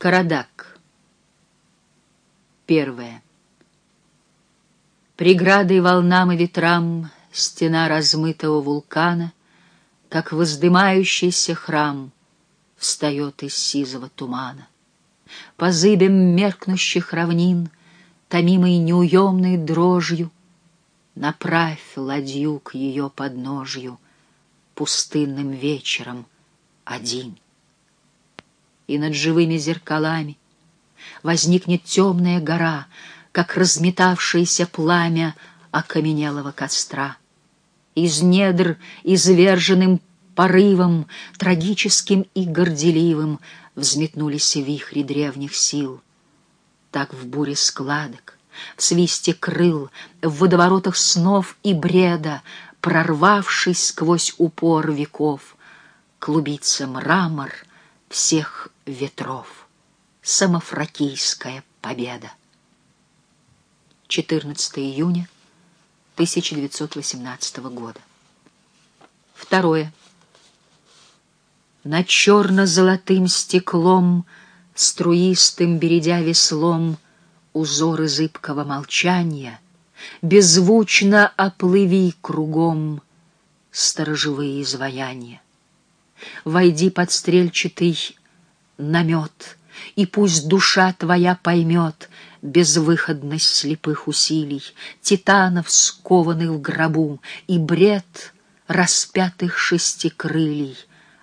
Карадак. Первое. Преградой волнам и ветрам Стена размытого вулкана, Как воздымающийся храм, Встает из сизого тумана. По зыбям меркнущих равнин, Томимой неуемной дрожью, Направь ладью к ее подножью Пустынным вечером один — и над живыми зеркалами возникнет темная гора, как разметавшееся пламя окаменелого костра. Из недр, изверженным порывом, трагическим и горделивым, взметнулись вихри древних сил. Так в буре складок, в свисте крыл, в водоворотах снов и бреда, прорвавшись сквозь упор веков, клубится мрамор всех ветров. Самофракийская победа. 14 июня 1918 года. Второе. Над черно-золотым стеклом, Струистым бередя веслом, Узоры зыбкого молчания, Беззвучно оплыви кругом Сторожевые изваяния. Войди под стрельчатый намет, И пусть душа твоя поймет Безвыходность слепых усилий, Титанов, скованных в гробу, И бред распятых шестикрылей,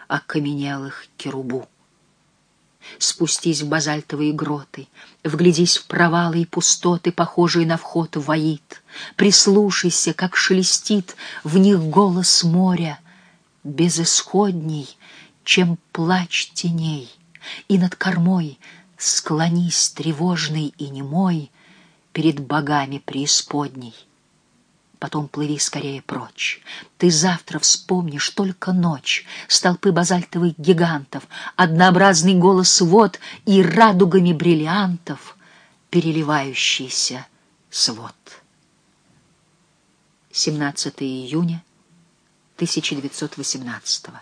Окаменелых керубу. Спустись в базальтовые гроты, Вглядись в провалы и пустоты, Похожие на вход в Аид. Прислушайся, как шелестит В них голос моря, Безысходней, чем плач теней и над кормой Склонись, тревожный и немой, Перед богами преисподней. Потом плыви скорее прочь. Ты завтра вспомнишь только ночь, Столпы базальтовых гигантов, Однообразный голос вод И радугами бриллиантов Переливающийся свод. 17 июня 1918 года.